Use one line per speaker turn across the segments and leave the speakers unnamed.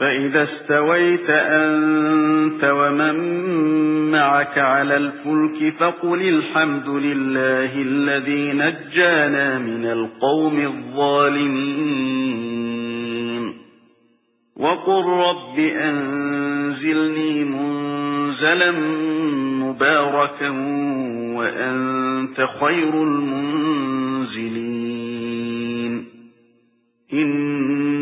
فَإِذَا اسْتَوَيْتَ أَنْتَ وَمَن مَّعَكَ عَلَى الْفُلْكِ فَقُلِ الْحَمْدُ لِلَّهِ الَّذِي نَجَّانَا مِنَ الْقَوْمِ الظَّالِمِينَ. وَقُل رَّبِّ أَنزِلْنِي مُنزَلًا مُبَارَكًا وَأَنتَ خَيْرُ الْمُنزِلِينَ. إِنَّ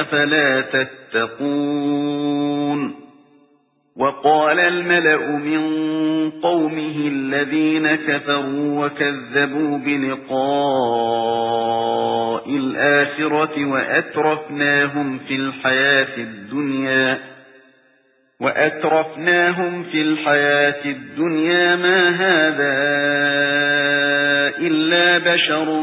أَفَلَا تَتَّقُونَ وَقَالَ الْمَلَأُ مِنْ قَوْمِهِ الَّذِينَ كَفَرُوا وَكَذَّبُوا بِلِقَاءِ الْآخِرَةِ وَأَتْرَفْنَاهُمْ فِي الْحَيَاةِ الدُّنْيَا وَأَتْرَفْنَاهُمْ فِي الْحَيَاةِ الدُّنْيَا مَا هَذَا إِلَّا بَشَرٌ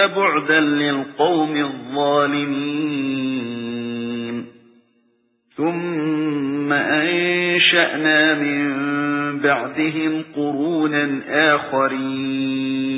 فَبُعْدًا لِلْقَوْمِ الظَّالِمِينَ. ثُمَّ أَنشَأْنَا مِن بَعْدِهِمْ قُرُونًا آخَرِينَ.